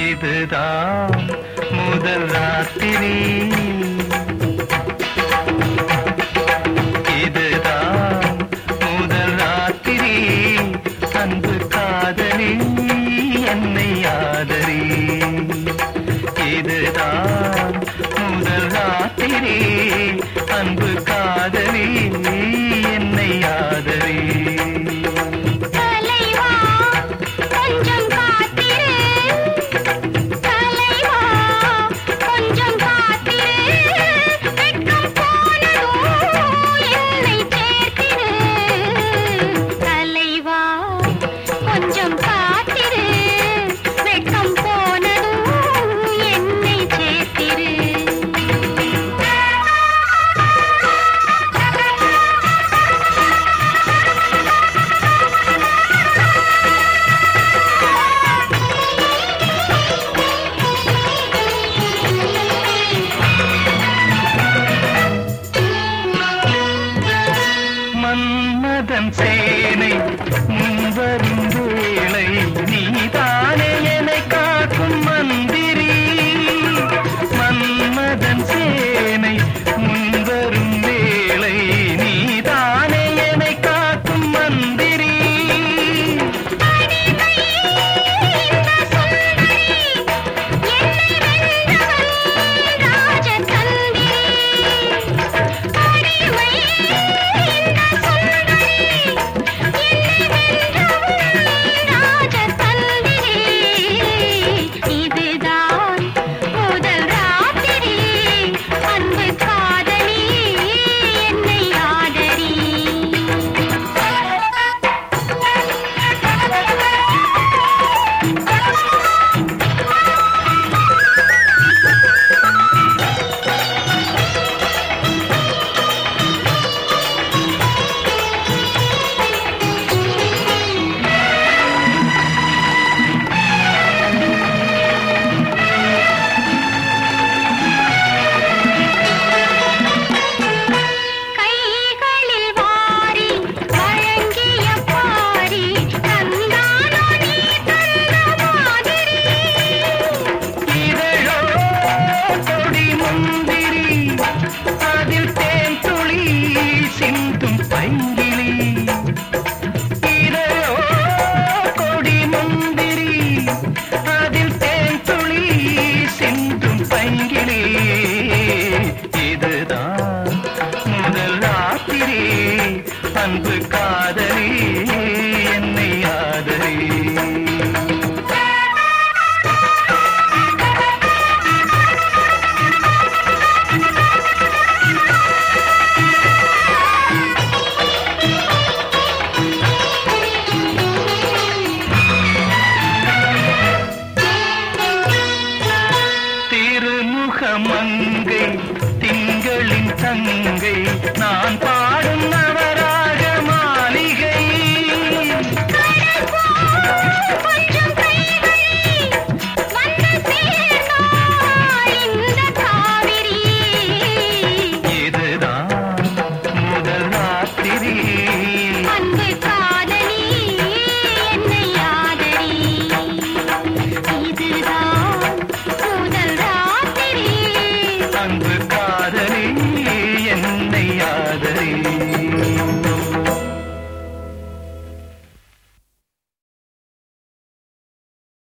இதுதான் முதல் ராத்திரி. say அன்பு காதலி என்னை ஆதரி. திருமுகமங்கை திங்களின் தங்கை நான் பாடும் நான்